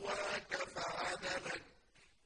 سَوَّاكَ